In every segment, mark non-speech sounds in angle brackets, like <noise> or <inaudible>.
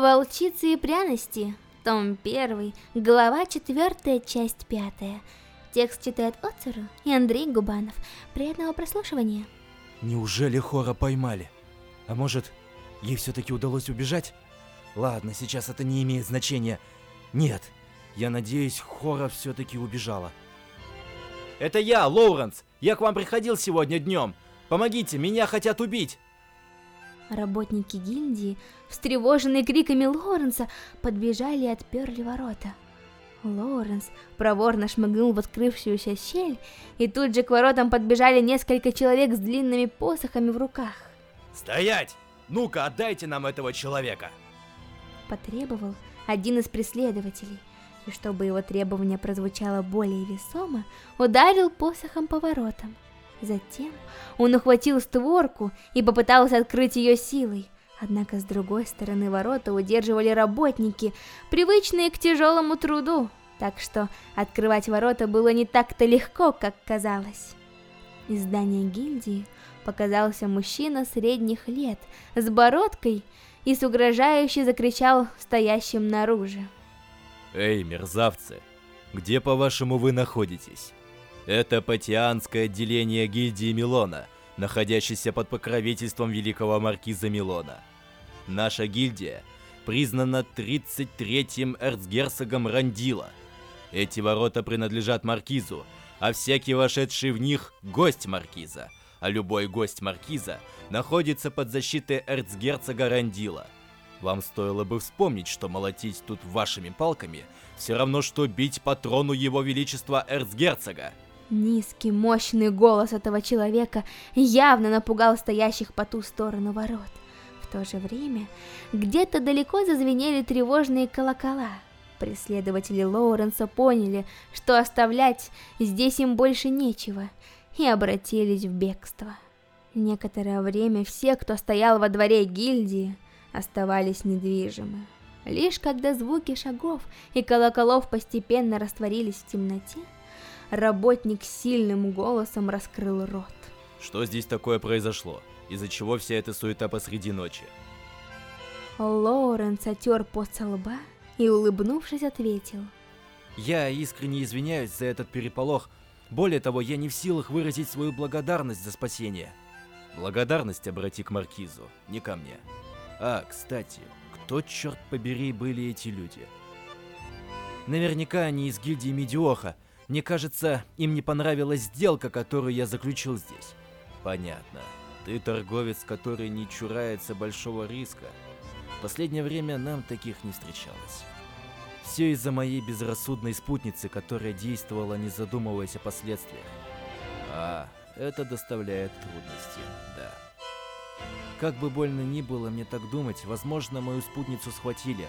Волчицы и пряности. Том 1, глава 4, часть 5. Текст читает Оцеру и Андрей Губанов. Приятного прослушивания. Неужели Хора поймали? А может, ей все-таки удалось убежать? Ладно, сейчас это не имеет значения. Нет, я надеюсь, Хора все-таки убежала. Это я, Лоуренс. Я к вам приходил сегодня днем. Помогите, меня хотят убить. Работники гильдии, встревоженные криками Лоренса, подбежали и отперли ворота. Лоренс проворно шмыгнул в открывшуюся щель, и тут же к воротам подбежали несколько человек с длинными посохами в руках. «Стоять! Ну-ка, отдайте нам этого человека!» Потребовал один из преследователей, и чтобы его требование прозвучало более весомо, ударил посохом по воротам. Затем он ухватил створку и попытался открыть ее силой. Однако с другой стороны ворота удерживали работники, привычные к тяжелому труду, так что открывать ворота было не так-то легко, как казалось. Из здания гильдии показался мужчина средних лет с бородкой и с угрожающе закричал стоящим наружу. «Эй, мерзавцы, где, по-вашему, вы находитесь?» Это Патианское отделение гильдии Милона, находящееся под покровительством великого маркиза Милона. Наша гильдия признана 33-м эрцгерцогом Рандила. Эти ворота принадлежат маркизу, а всякий вошедший в них – гость маркиза, а любой гость маркиза находится под защитой эрцгерцога Рандила. Вам стоило бы вспомнить, что молотить тут вашими палками – все равно, что бить патрону его величества эрцгерцога. Низкий, мощный голос этого человека явно напугал стоящих по ту сторону ворот. В то же время, где-то далеко зазвенели тревожные колокола. Преследователи Лоуренса поняли, что оставлять здесь им больше нечего, и обратились в бегство. Некоторое время все, кто стоял во дворе гильдии, оставались недвижимы. Лишь когда звуки шагов и колоколов постепенно растворились в темноте, Работник сильным голосом раскрыл рот. Что здесь такое произошло? Из-за чего вся эта суета посреди ночи? Лоуренс отер пот со лба и, улыбнувшись, ответил. Я искренне извиняюсь за этот переполох. Более того, я не в силах выразить свою благодарность за спасение. Благодарность обрати к Маркизу, не ко мне. А, кстати, кто, черт побери, были эти люди? Наверняка они из гильдии Медиоха, мне кажется, им не понравилась сделка, которую я заключил здесь. Понятно. Ты торговец, который не чурается большого риска. В последнее время нам таких не встречалось. Все из-за моей безрассудной спутницы, которая действовала, не задумываясь о последствиях. А, это доставляет трудности, да. Как бы больно ни было мне так думать, возможно, мою спутницу схватили.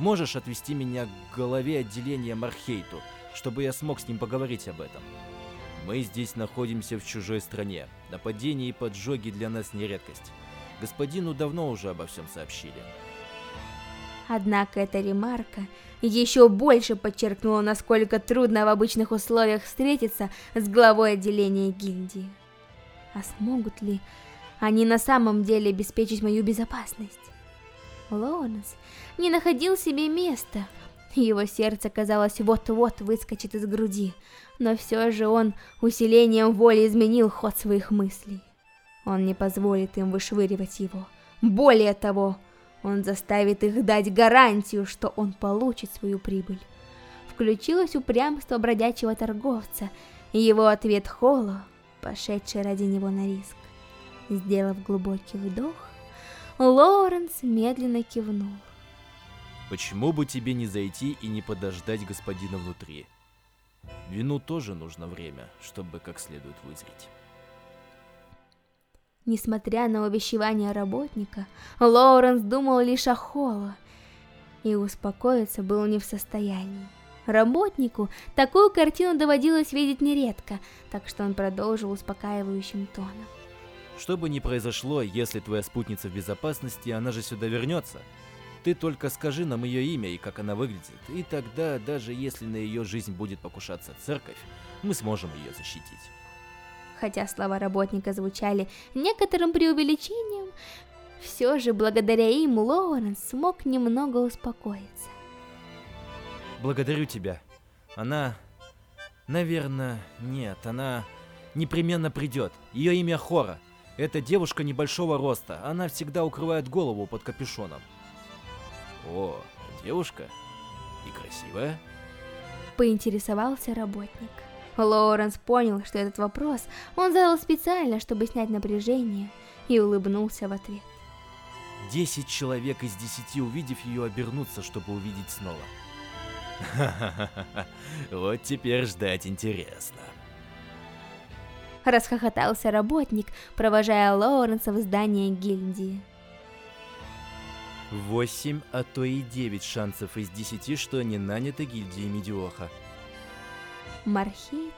Можешь отвести меня к голове отделения Мархейту, чтобы я смог с ним поговорить об этом. Мы здесь находимся в чужой стране. Нападения и поджоги для нас не редкость. Господину давно уже обо всем сообщили. Однако эта ремарка еще больше подчеркнула, насколько трудно в обычных условиях встретиться с главой отделения гильдии. А смогут ли они на самом деле обеспечить мою безопасность? Лоуренс не находил себе места, его сердце, казалось, вот-вот выскочит из груди, но все же он усилением воли изменил ход своих мыслей. Он не позволит им вышвыривать его. Более того, он заставит их дать гарантию, что он получит свою прибыль. Включилось упрямство бродячего торговца, и его ответ Холо, пошедший ради него на риск. Сделав глубокий вдох, Лоуренс медленно кивнул. Почему бы тебе не зайти и не подождать господина внутри? Вину тоже нужно время, чтобы как следует вызреть. Несмотря на увещевание работника, Лоуренс думал лишь о Холло и успокоиться был не в состоянии. Работнику такую картину доводилось видеть нередко, так что он продолжил успокаивающим тоном. Что бы ни произошло, если твоя спутница в безопасности, она же сюда вернется. Ты только скажи нам ее имя и как она выглядит, и тогда, даже если на ее жизнь будет покушаться церковь, мы сможем ее защитить. Хотя слова работника звучали некоторым преувеличением, Все же, благодаря им, Лоуренс смог немного успокоиться. Благодарю тебя. Она... Наверное, нет, она непременно придет. Ее имя Хора. Эта девушка небольшого роста. Она всегда укрывает голову под капюшоном. О, девушка? И красивая? Поинтересовался работник. Лоуренс понял, что этот вопрос он задал специально, чтобы снять напряжение, и улыбнулся в ответ. Десять человек из десяти, увидев ее, обернутся, чтобы увидеть снова. Ха-ха-ха, <laughs> вот теперь ждать интересно. Расхохотался работник, провожая Лоуренса в здание гильдии. Восемь, а то и девять шансов из десяти, что они наняты гильдией Медиоха. Мархейт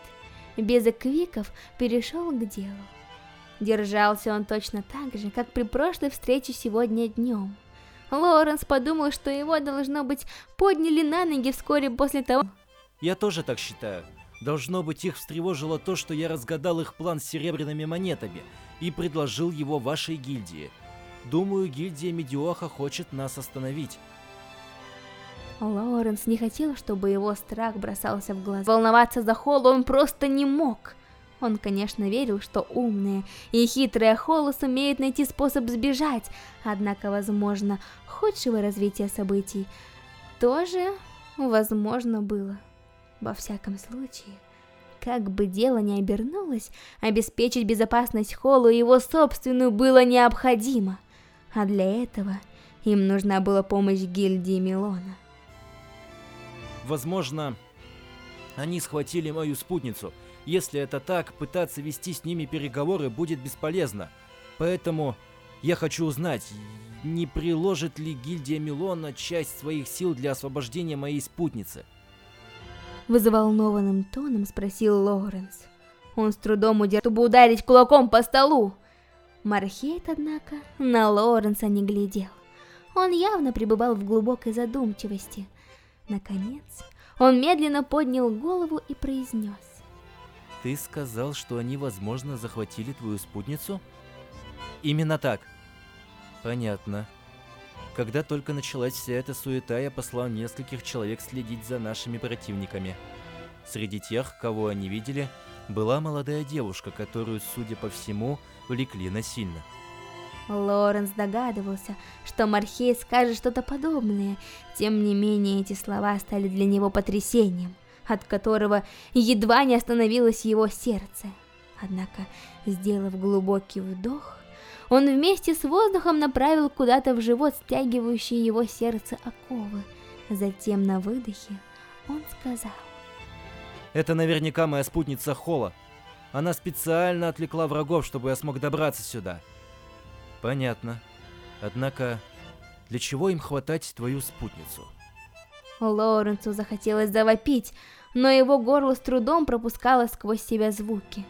без эквиков перешел к делу. Держался он точно так же, как при прошлой встрече сегодня днем. Лоренс подумал, что его, должно быть, подняли на ноги вскоре после того... Я тоже так считаю. Должно быть, их встревожило то, что я разгадал их план с серебряными монетами и предложил его вашей гильдии. Думаю, гильдия Медиоха хочет нас остановить. Лоуренс не хотел, чтобы его страх бросался в глаза. Волноваться за Холл он просто не мог. Он, конечно, верил, что умные и хитрые Холлы сумеют найти способ сбежать, однако, возможно, худшего развития событий тоже возможно было. Во всяком случае, как бы дело ни обернулось, обеспечить безопасность Холлу и его собственную было необходимо, а для этого им нужна была помощь гильдии Милона. Возможно, они схватили мою спутницу. Если это так, пытаться вести с ними переговоры будет бесполезно. Поэтому я хочу узнать, не приложит ли гильдия Милона часть своих сил для освобождения моей спутницы. Взволнованным тоном спросил Лоуренс. Он с трудом удержал, чтобы ударить кулаком по столу. Мархейт, однако, на Лоуренса не глядел. Он явно пребывал в глубокой задумчивости – Наконец, он медленно поднял голову и произнес. Ты сказал, что они, возможно, захватили твою спутницу? Именно так. Понятно. Когда только началась вся эта суета, я послал нескольких человек следить за нашими противниками. Среди тех, кого они видели, была молодая девушка, которую, судя по всему, влекли насильно. Лоренс догадывался, что Мархей скажет что-то подобное, тем не менее эти слова стали для него потрясением, от которого едва не остановилось его сердце. Однако, сделав глубокий вдох, он вместе с воздухом направил куда-то в живот стягивающие его сердце оковы. Затем на выдохе он сказал. Это наверняка моя спутница Хола. Она специально отвлекла врагов, чтобы я смог добраться сюда. Понятно. Однако, для чего им хватать твою спутницу? Лоуренсу захотелось завопить, но его горло с трудом пропускало сквозь себя звуки.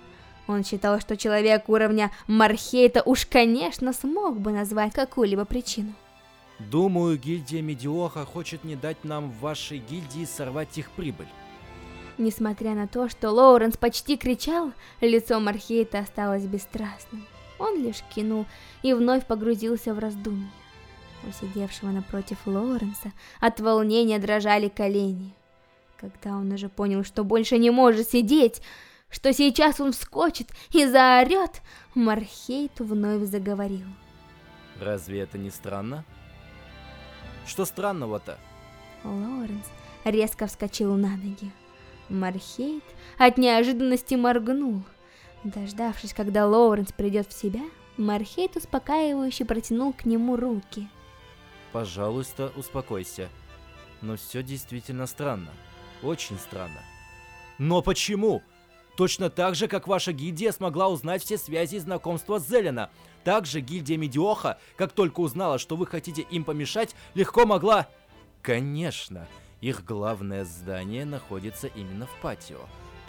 Он считал, что человек уровня Мархейта уж, конечно, смог бы назвать какую-либо причину. Думаю, гильдия Медиоха хочет не дать нам в вашей гильдии сорвать их прибыль. Несмотря на то, что Лоуренс почти кричал, лицо Мархейта осталось бесстрастным. Он лишь кинул и вновь погрузился в раздумья. У сидевшего напротив Лоуренса от волнения дрожали колени. Когда он уже понял, что больше не может сидеть, что сейчас он вскочит и заорет, Мархейт вновь заговорил. Разве это не странно? Что странного-то? Лоуренс резко вскочил на ноги. Мархейт от неожиданности моргнул. Дождавшись, когда Лоуренс придет в себя, Мархейт успокаивающе протянул к нему руки. Пожалуйста, успокойся. Но все действительно странно. Очень странно. Но почему? Точно так же, как ваша гильдия смогла узнать все связи и знакомства Зелена. Также гильдия Медиоха, как только узнала, что вы хотите им помешать, легко могла... Конечно, их главное здание находится именно в патио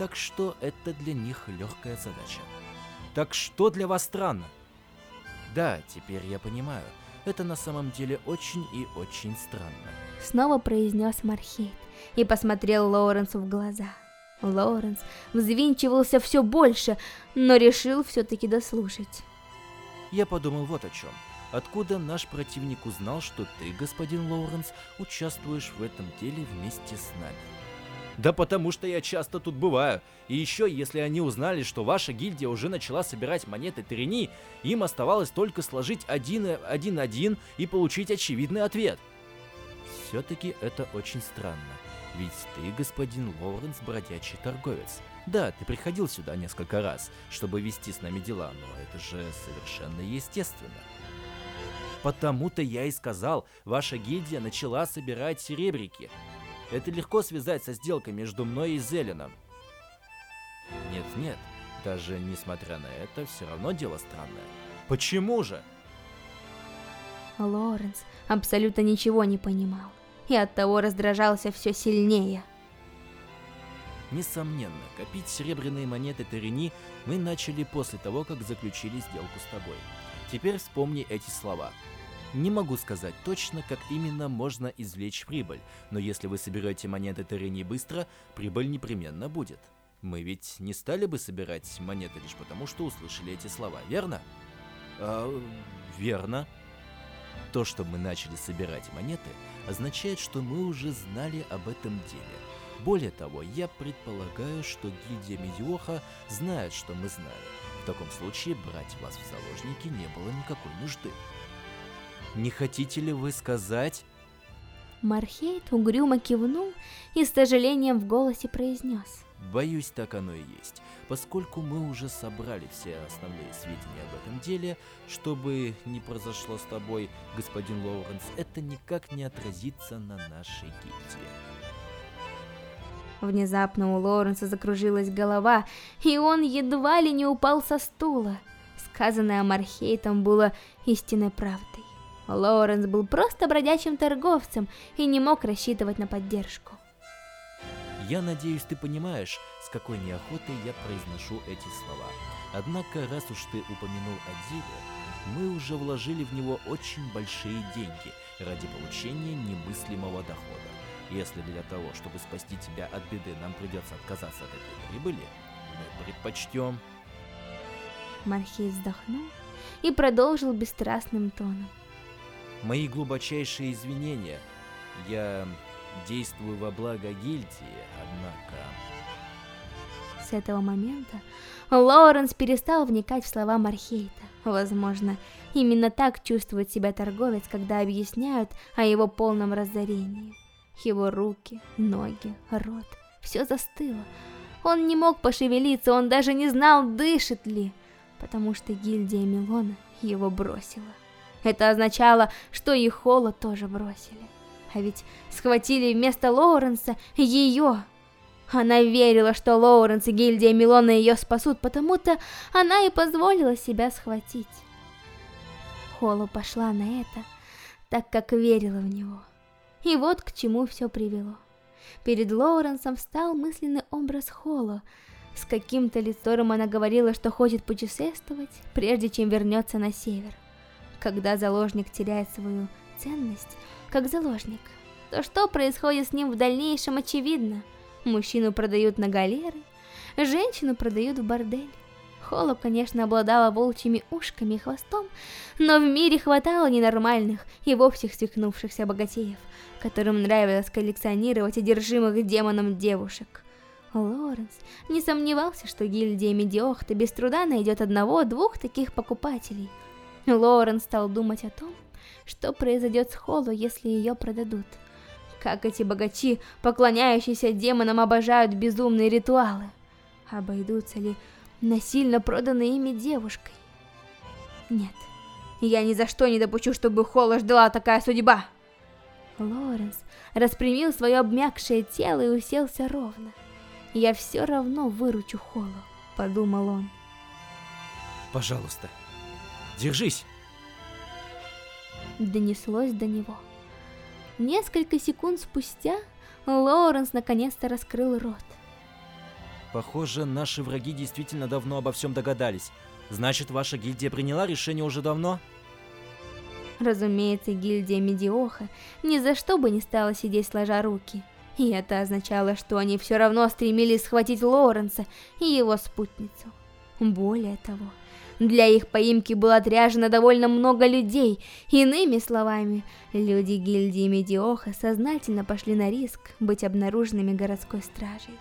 так что это для них легкая задача. Так что для вас странно? Да, теперь я понимаю. Это на самом деле очень и очень странно. Снова произнес Мархейт и посмотрел Лоуренсу в глаза. Лоуренс взвинчивался все больше, но решил все-таки дослушать. Я подумал вот о чем. Откуда наш противник узнал, что ты, господин Лоуренс, участвуешь в этом деле вместе с нами? Да потому что я часто тут бываю. И еще, если они узнали, что ваша гильдия уже начала собирать монеты Терени, им оставалось только сложить один-один и получить очевидный ответ. Все-таки это очень странно. Ведь ты, господин Лоуренс, бродячий торговец. Да, ты приходил сюда несколько раз, чтобы вести с нами дела, но это же совершенно естественно. Потому-то я и сказал, ваша гильдия начала собирать серебряки. Это легко связать со сделкой между мной и Зеленом. Нет-нет, даже несмотря на это, все равно дело странное. Почему же? Лоренс абсолютно ничего не понимал и оттого раздражался все сильнее. Несомненно, копить серебряные монеты Терени мы начали после того, как заключили сделку с тобой. Теперь вспомни эти слова. Не могу сказать точно, как именно можно извлечь прибыль, но если вы соберете монеты Терени быстро, прибыль непременно будет. Мы ведь не стали бы собирать монеты лишь потому, что услышали эти слова, верно? А, верно. То, что мы начали собирать монеты, означает, что мы уже знали об этом деле. Более того, я предполагаю, что гильдия Медиоха знает, что мы знали. В таком случае брать вас в заложники не было никакой нужды. Не хотите ли вы сказать... Мархейт угрюмо кивнул и с сожалением в голосе произнес. Боюсь, так оно и есть, поскольку мы уже собрали все основные сведения об этом деле, чтобы не произошло с тобой, господин Лоуренс, это никак не отразится на нашей гильдии. Внезапно у Лоуренса закружилась голова, и он едва ли не упал со стула. Сказанное Мархейтом было истинной правдой. Лоуренс был просто бродячим торговцем и не мог рассчитывать на поддержку. Я надеюсь, ты понимаешь, с какой неохотой я произношу эти слова. Однако, раз уж ты упомянул о деле, мы уже вложили в него очень большие деньги ради получения немыслимого дохода. Если для того, чтобы спасти тебя от беды, нам придется отказаться от этой прибыли, мы предпочтем... Мархей вздохнул и продолжил бесстрастным тоном. Мои глубочайшие извинения. Я действую во благо гильдии, однако... С этого момента Лоуренс перестал вникать в слова Мархейта. Возможно, именно так чувствует себя торговец, когда объясняют о его полном разорении. Его руки, ноги, рот, все застыло. Он не мог пошевелиться, он даже не знал, дышит ли, потому что гильдия Милона его бросила. Это означало, что и Холла тоже бросили. А ведь схватили вместо Лоуренса ее. Она верила, что Лоуренс и гильдия Милона ее спасут, потому-то она и позволила себя схватить. Холла пошла на это, так как верила в него. И вот к чему все привело. Перед Лоуренсом встал мысленный образ Холла, с каким-то лицом она говорила, что хочет путешествовать, прежде чем вернется на север. Когда заложник теряет свою ценность, как заложник, то что происходит с ним в дальнейшем очевидно. Мужчину продают на галеры, женщину продают в бордель. Холоп, конечно, обладала волчьими ушками и хвостом, но в мире хватало ненормальных и вовсе свихнувшихся богатеев, которым нравилось коллекционировать одержимых демоном девушек. Лоренс не сомневался, что гильдия Медиохта без труда найдет одного-двух таких покупателей – Лорен стал думать о том, что произойдет с Холлу, если ее продадут. Как эти богачи, поклоняющиеся демонам, обожают безумные ритуалы. Обойдутся ли насильно проданной ими девушкой? Нет, я ни за что не допущу, чтобы Холла ждала такая судьба. Лоренс распрямил свое обмякшее тело и уселся ровно. Я все равно выручу Холлу, подумал он. Пожалуйста, Держись!» Донеслось до него. Несколько секунд спустя Лоуренс наконец-то раскрыл рот. Похоже, наши враги действительно давно обо всем догадались. Значит, ваша гильдия приняла решение уже давно? Разумеется, гильдия Медиоха ни за что бы не стала сидеть сложа руки. И это означало, что они все равно стремились схватить Лоуренса и его спутницу. Более того, Для их поимки было отряжено довольно много людей. Иными словами, люди гильдии Медиоха сознательно пошли на риск быть обнаруженными городской стражей.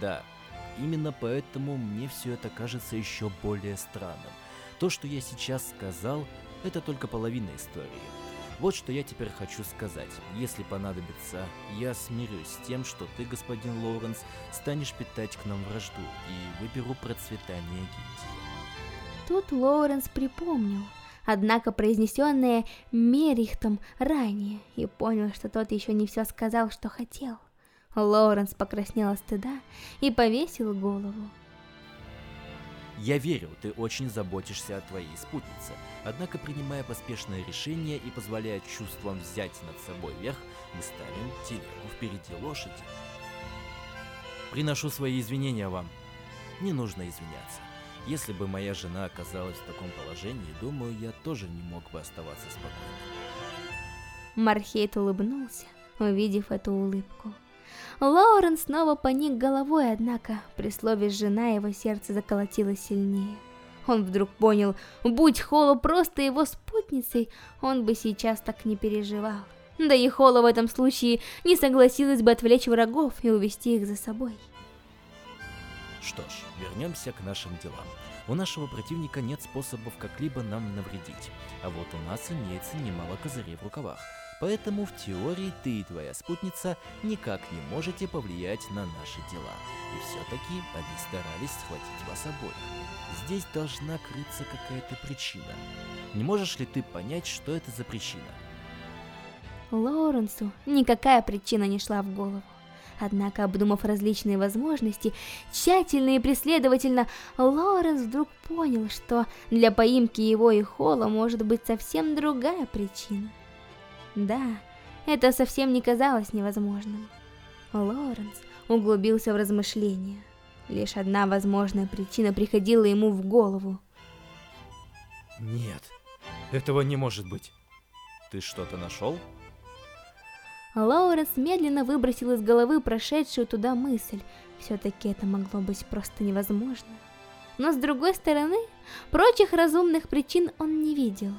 Да, именно поэтому мне все это кажется еще более странным. То, что я сейчас сказал, это только половина истории. Вот что я теперь хочу сказать. Если понадобится, я смирюсь с тем, что ты, господин Лоуренс, станешь питать к нам вражду и выберу процветание гильдии. Тут Лоуренс припомнил, однако произнесенное Мерихтом ранее, и понял, что тот еще не все сказал, что хотел. Лоуренс покраснел от стыда и повесил голову. Я верю, ты очень заботишься о твоей спутнице, однако принимая поспешное решение и позволяя чувствам взять над собой верх, мы ставим телегу впереди лошади. Приношу свои извинения вам. Не нужно извиняться. Если бы моя жена оказалась в таком положении, думаю, я тоже не мог бы оставаться спокойным. Мархейт улыбнулся, увидев эту улыбку. Лоурен снова поник головой, однако при слове «жена» его сердце заколотилось сильнее. Он вдруг понял, будь Холо просто его спутницей, он бы сейчас так не переживал. Да и Холо в этом случае не согласилась бы отвлечь врагов и увести их за собой. Что ж, вернемся к нашим делам. У нашего противника нет способов как-либо нам навредить, а вот у нас имеется немало козырей в рукавах. Поэтому в теории ты и твоя спутница никак не можете повлиять на наши дела. И все-таки они старались схватить вас обоих. Здесь должна крыться какая-то причина. Не можешь ли ты понять, что это за причина? Лоуренсу никакая причина не шла в голову. Однако, обдумав различные возможности, тщательно и преследовательно, Лоуренс вдруг понял, что для поимки его и Холла может быть совсем другая причина. Да, это совсем не казалось невозможным. Лоренс углубился в размышления. Лишь одна возможная причина приходила ему в голову. Нет, этого не может быть. Ты что-то нашел? Лоуренс медленно выбросил из головы прошедшую туда мысль. Все-таки это могло быть просто невозможно. Но с другой стороны, прочих разумных причин он не видел.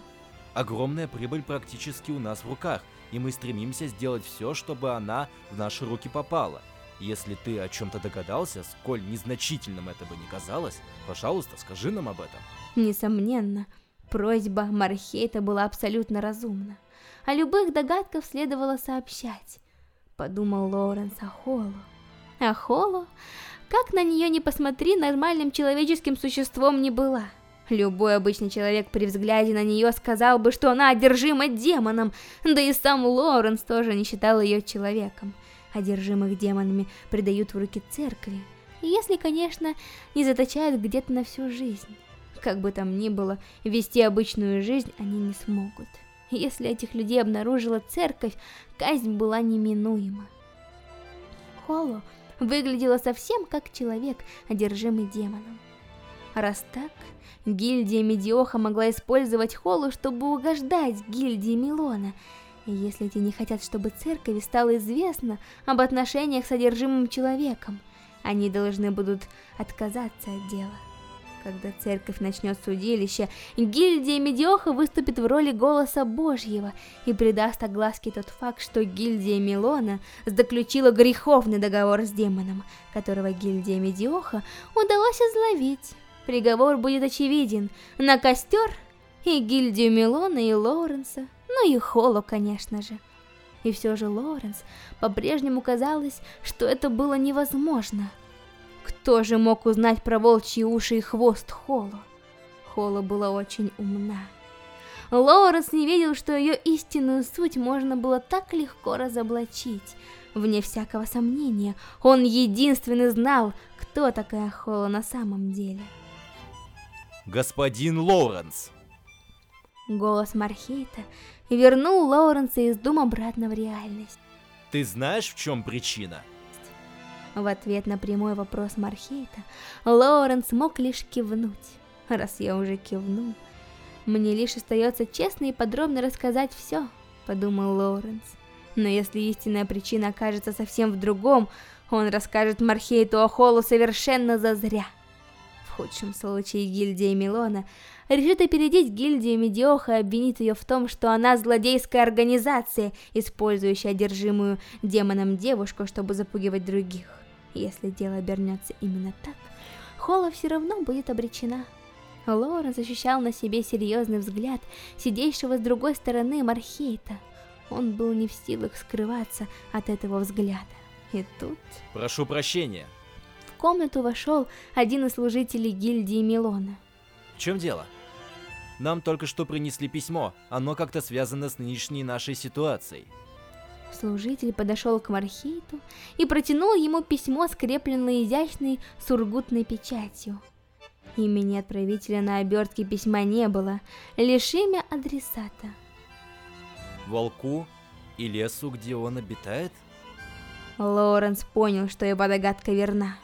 Огромная прибыль практически у нас в руках, и мы стремимся сделать все, чтобы она в наши руки попала. Если ты о чем-то догадался, сколь незначительным это бы ни казалось, пожалуйста, скажи нам об этом. Несомненно, просьба Мархейта была абсолютно разумна. О любых догадках следовало сообщать. Подумал Лоуренс о Холлу. А Холлу, как на нее не посмотри, нормальным человеческим существом не была. Любой обычный человек при взгляде на нее сказал бы, что она одержима демоном, да и сам Лоренс тоже не считал ее человеком. Одержимых демонами предают в руки церкви, если, конечно, не заточают где-то на всю жизнь. Как бы там ни было, вести обычную жизнь они не смогут. Если этих людей обнаружила церковь, казнь была неминуема. Холо выглядела совсем как человек, одержимый демоном. Раз так, гильдия Медиоха могла использовать Холу, чтобы угождать гильдии Милона. Если те не хотят, чтобы церкови стало известно об отношениях с одержимым человеком, они должны будут отказаться от дела. Когда церковь начнет судилище, гильдия Медиоха выступит в роли голоса Божьего и придаст огласке тот факт, что гильдия Милона заключила греховный договор с демоном, которого гильдия Медиоха удалось изловить. Приговор будет очевиден. На костер и гильдию Милона и Лоуренса, ну и Холо, конечно же. И все же Лоуренс по-прежнему казалось, что это было невозможно. Кто же мог узнать про волчьи уши и хвост Холо? Холо была очень умна. Лоуренс не видел, что ее истинную суть можно было так легко разоблачить. Вне всякого сомнения, он единственный знал, кто такая Холо на самом деле господин Лоуренс!» Голос Мархейта вернул Лоуренса из дома обратно в реальность. «Ты знаешь, в чем причина?» В ответ на прямой вопрос Мархейта, Лоуренс мог лишь кивнуть. Раз я уже кивнул, мне лишь остается честно и подробно рассказать все, подумал Лоуренс. Но если истинная причина окажется совсем в другом, он расскажет Мархейту о Холлу совершенно зазря худшем случае гильдия Милона решит опередить гильдию Медиоха и обвинит ее в том, что она злодейская организация, использующая одержимую демоном девушку, чтобы запугивать других. Если дело обернется именно так, Холла все равно будет обречена. Лоренс ощущал на себе серьезный взгляд сидящего с другой стороны Мархейта. Он был не в силах скрываться от этого взгляда. И тут... Прошу прощения. Комнату вошел один из служителей гильдии Милона. В чем дело? Нам только что принесли письмо. Оно как-то связано с нынешней нашей ситуацией. Служитель подошел к Мархейту и протянул ему письмо, скрепленное изящной сургутной печатью. Имени отправителя на обертке письма не было, лишь имя адресата. Волку и лесу, где он обитает? Лоренс понял, что его догадка верна.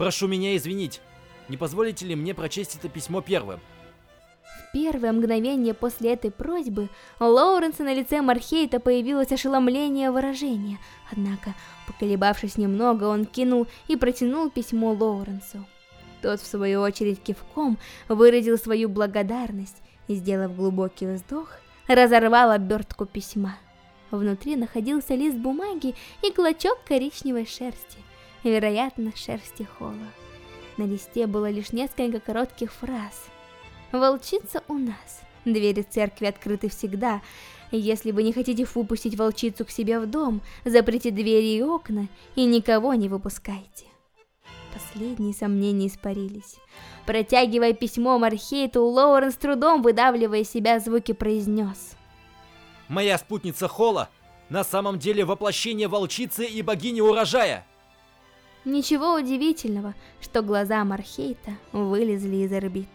Прошу меня извинить. Не позволите ли мне прочесть это письмо первым? В первое мгновение после этой просьбы Лоуренса на лице Мархейта появилось ошеломление выражения. Однако, поколебавшись немного, он кинул и протянул письмо Лоуренсу. Тот, в свою очередь, кивком выразил свою благодарность и, сделав глубокий вздох, разорвал обертку письма. Внутри находился лист бумаги и клочок коричневой шерсти, вероятно, шерсти Холла. На листе было лишь несколько коротких фраз. «Волчица у нас. Двери церкви открыты всегда. Если вы не хотите выпустить волчицу к себе в дом, заприте двери и окна и никого не выпускайте». Последние сомнения испарились. Протягивая письмо Мархейту, Лоурен с трудом выдавливая себя звуки произнес. «Моя спутница Холла на самом деле воплощение волчицы и богини урожая!» Ничего удивительного, что глаза Мархейта вылезли из орбит.